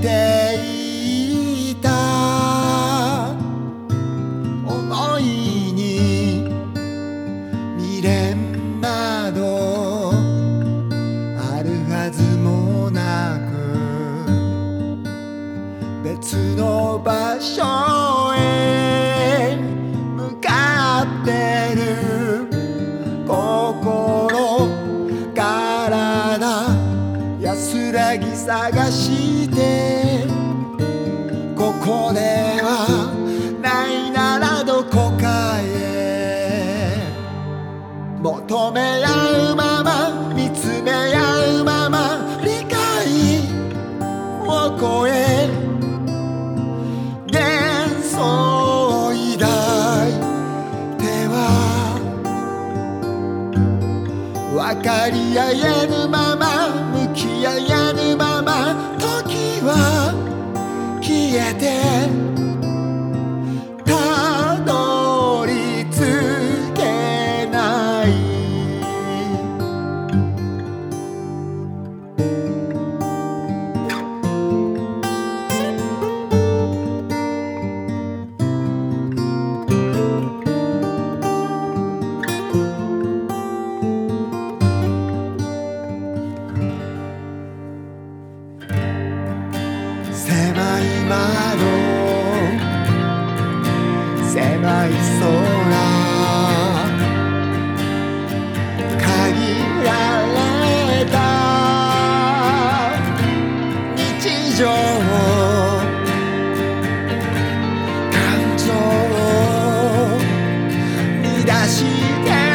ていた。思いに未練などあるはずもなく別の場所へ向かってる。心からな安らぎ探しはないならどこかへ求め合うまま見つめ合うまま理解を超え幻想を抱いては分かり合えぬまま dead. い空限られた日常感情を乱して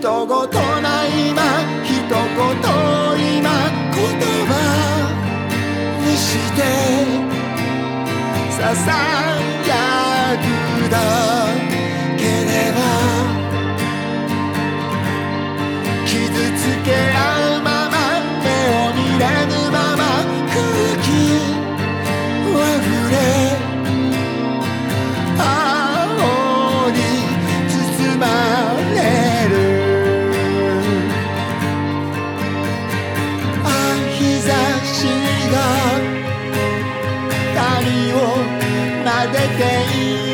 todo, todo. adekei.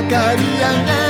sacarían el